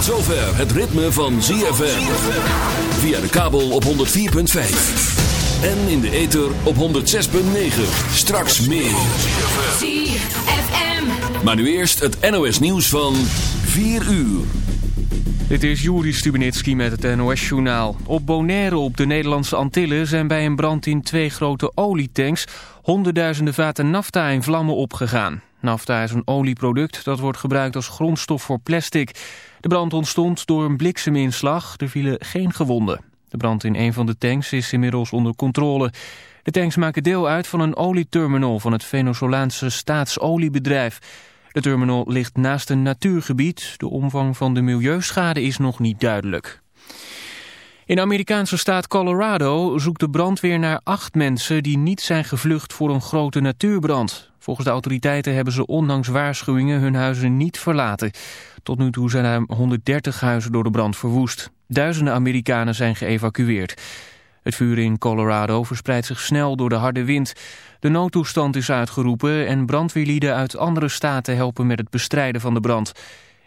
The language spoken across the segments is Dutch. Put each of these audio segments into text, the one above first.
Tot zover het ritme van ZFM. Via de kabel op 104.5. En in de ether op 106.9. Straks meer. ZFM. Maar nu eerst het NOS nieuws van 4 uur. Dit is Juri Stubenitski met het NOS-journaal. Op Bonaire op de Nederlandse Antillen zijn bij een brand in twee grote olietanks... honderdduizenden vaten nafta in vlammen opgegaan. Nafta is een olieproduct dat wordt gebruikt als grondstof voor plastic. De brand ontstond door een blikseminslag. Er vielen geen gewonden. De brand in een van de tanks is inmiddels onder controle. De tanks maken deel uit van een olieterminal van het Venezolaanse staatsoliebedrijf... De terminal ligt naast een natuurgebied. De omvang van de milieuschade is nog niet duidelijk. In de Amerikaanse staat Colorado zoekt de brandweer naar acht mensen die niet zijn gevlucht voor een grote natuurbrand. Volgens de autoriteiten hebben ze ondanks waarschuwingen hun huizen niet verlaten. Tot nu toe zijn ruim 130 huizen door de brand verwoest. Duizenden Amerikanen zijn geëvacueerd. Het vuur in Colorado verspreidt zich snel door de harde wind. De noodtoestand is uitgeroepen en brandweerlieden uit andere staten helpen met het bestrijden van de brand.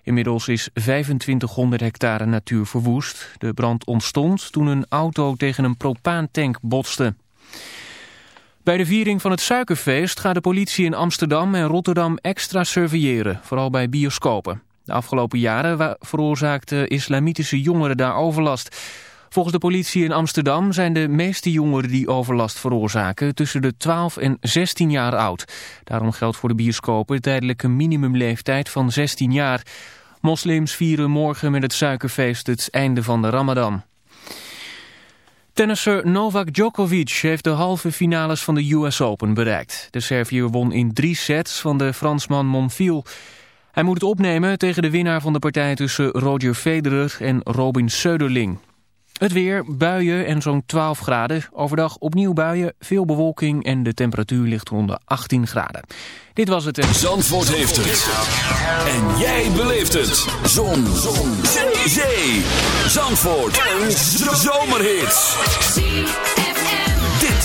Inmiddels is 2500 hectare natuur verwoest. De brand ontstond toen een auto tegen een propaantank botste. Bij de viering van het suikerfeest gaat de politie in Amsterdam en Rotterdam extra surveilleren, vooral bij bioscopen. De afgelopen jaren veroorzaakten islamitische jongeren daar overlast. Volgens de politie in Amsterdam zijn de meeste jongeren die overlast veroorzaken tussen de 12 en 16 jaar oud. Daarom geldt voor de bioscopen tijdelijke minimumleeftijd van 16 jaar. Moslims vieren morgen met het suikerfeest het einde van de ramadan. Tennisser Novak Djokovic heeft de halve finales van de US Open bereikt. De Serviër won in drie sets van de Fransman Monfils. Hij moet het opnemen tegen de winnaar van de partij tussen Roger Federer en Robin Söderling. Het weer, buien en zo'n 12 graden. Overdag opnieuw buien, veel bewolking en de temperatuur ligt rond de 18 graden. Dit was het. en- Zandvoort heeft het. En jij beleeft het. Zon. Zon. Zee. Zee. Zandvoort. Een zomerhit.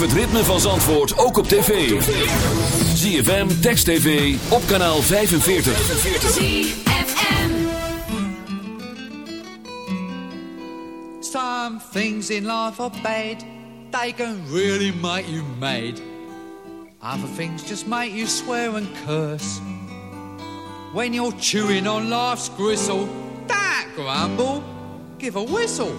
Beleef het ritme van Zandvoort ook op tv. ZFM, Text TV, op kanaal 45. ZFM. Some things in life are bad, they can really make you mad. Other things just make you swear and curse. When you're chewing on life's gristle, don't grumble, give a whistle.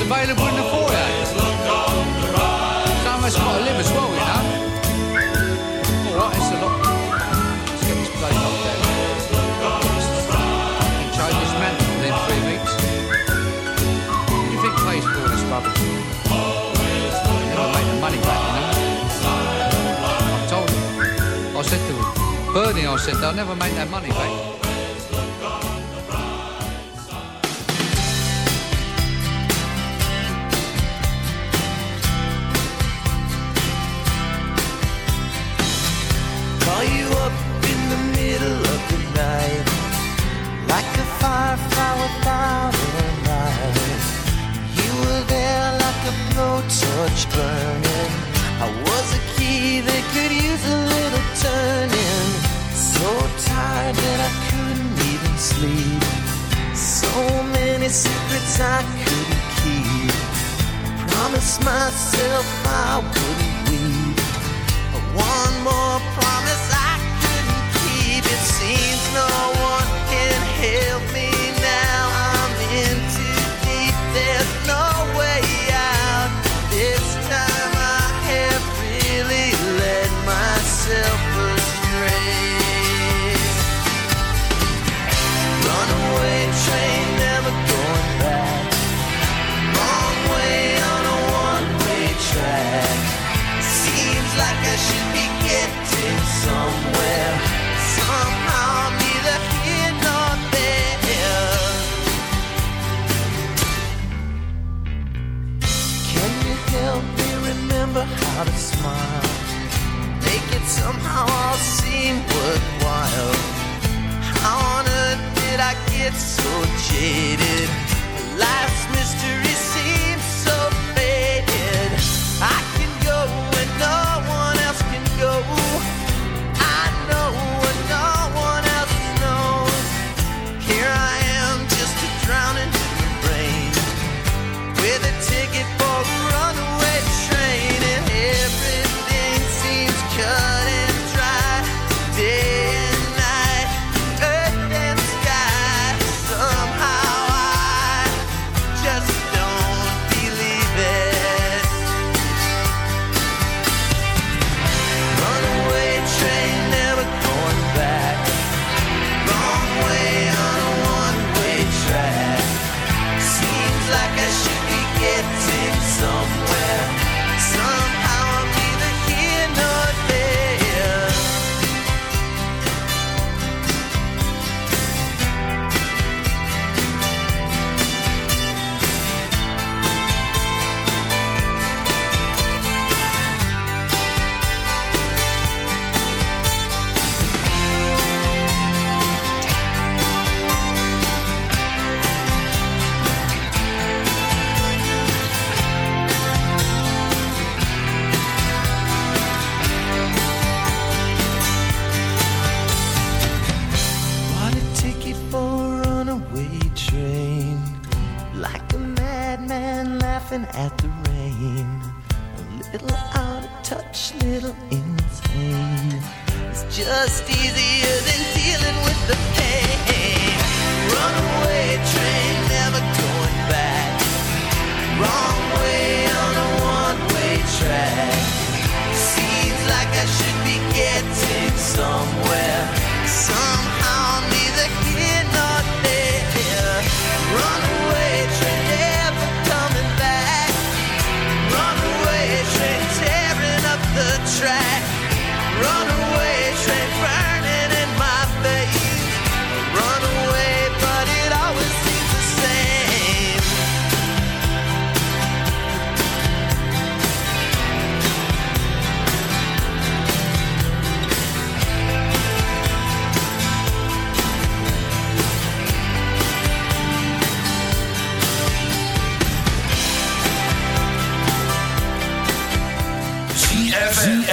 This record's available in the foyer. Some of us got to live as well, you know. All right, it's a lot. Let's get this place locked down. Can change this mantle within three weeks. What do you think pays for all this rubbish? Never make the money back, you know. I told him. I said to him, Bernie, I said, they'll never make that money back. You were there like a blowtorch burning. I was a key that could use a little turning. So tired that I couldn't even sleep. So many secrets I couldn't keep. Promised myself I wouldn't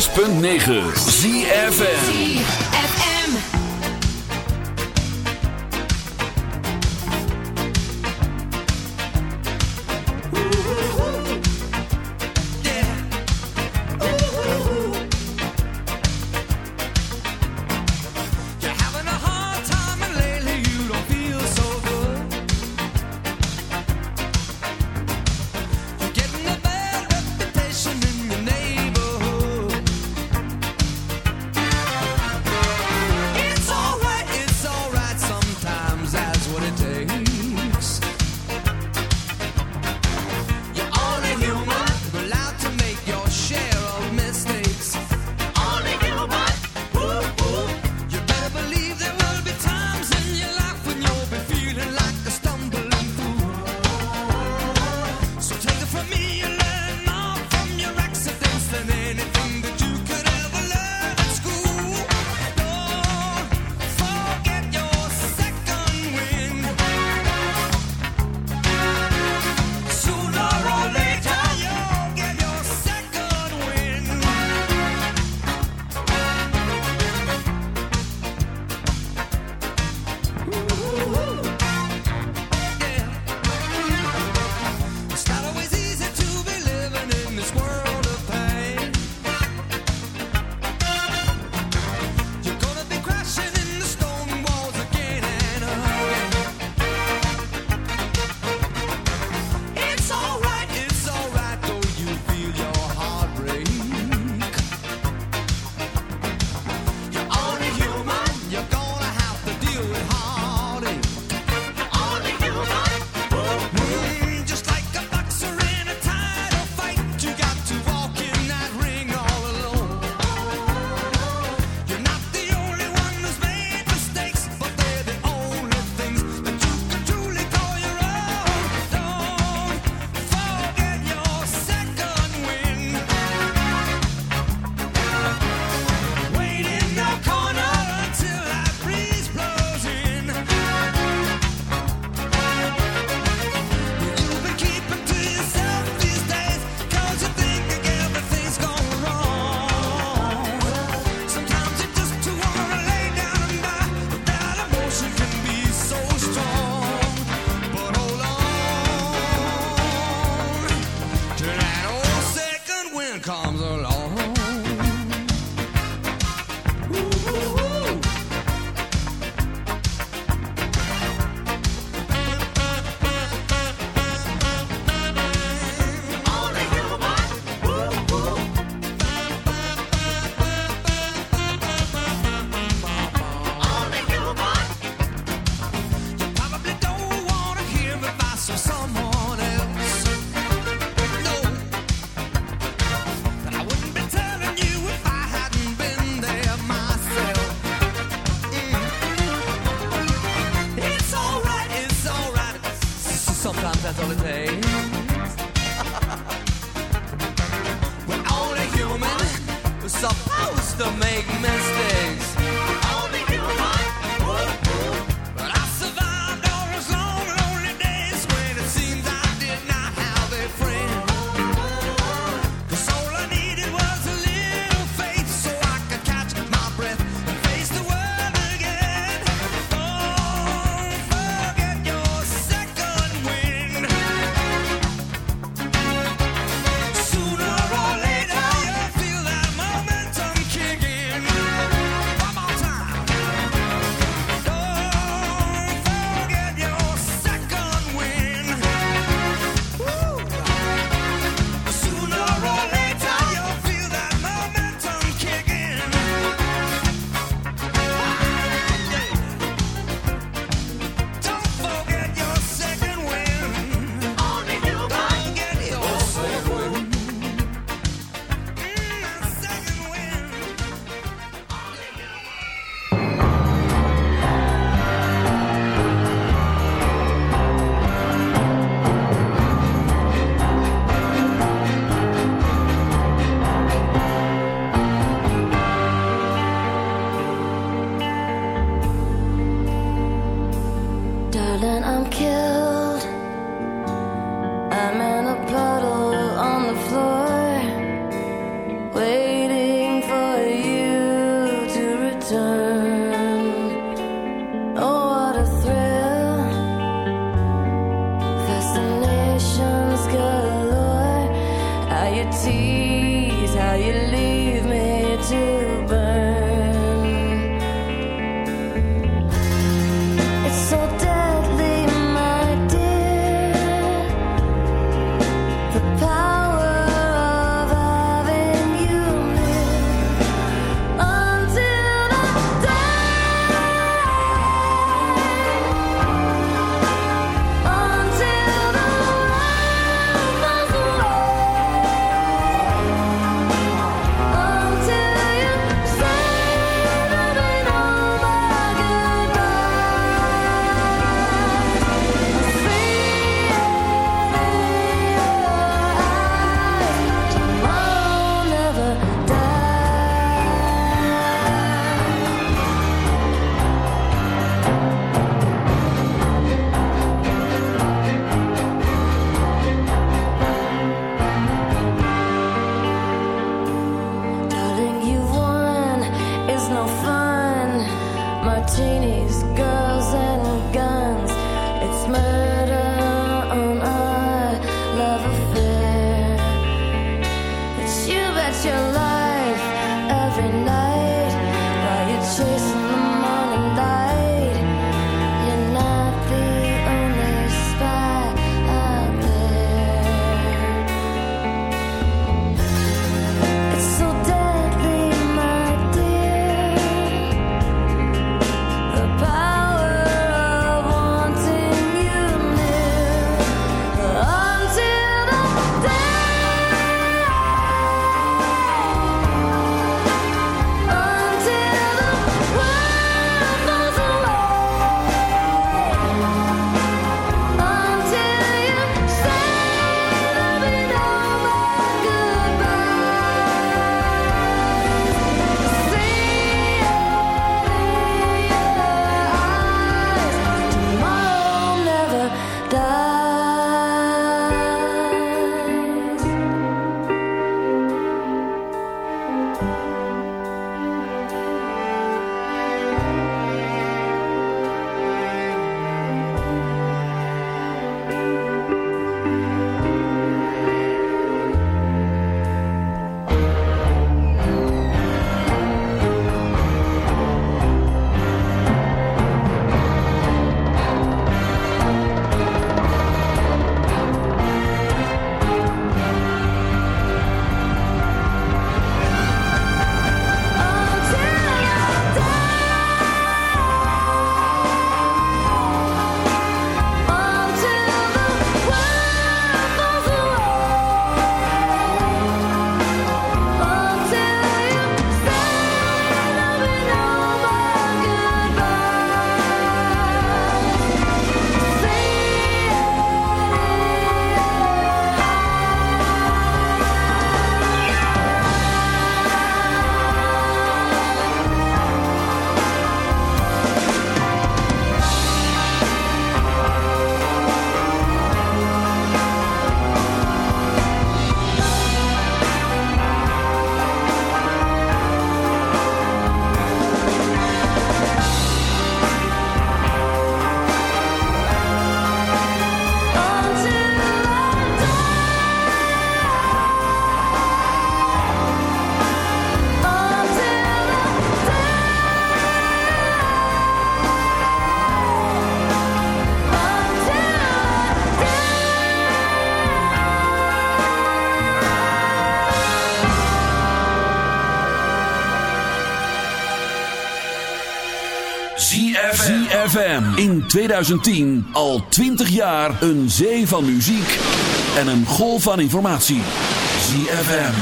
106.9 ZFM. Martinis, girls, and guns. It's murder in 2010 al 20 jaar een zee van muziek en een golf van informatie. ZFM.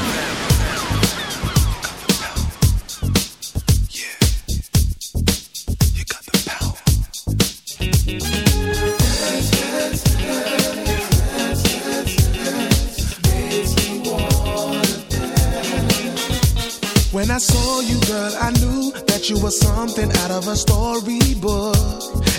When I saw you, girl, I knew that you were something out of a storybook.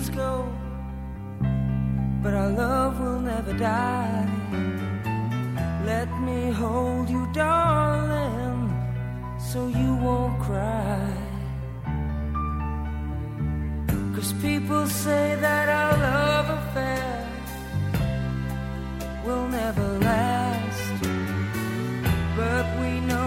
seasons go, but our love will never die. Let me hold you, darling, so you won't cry. Cause people say that our love affair will never last, but we know.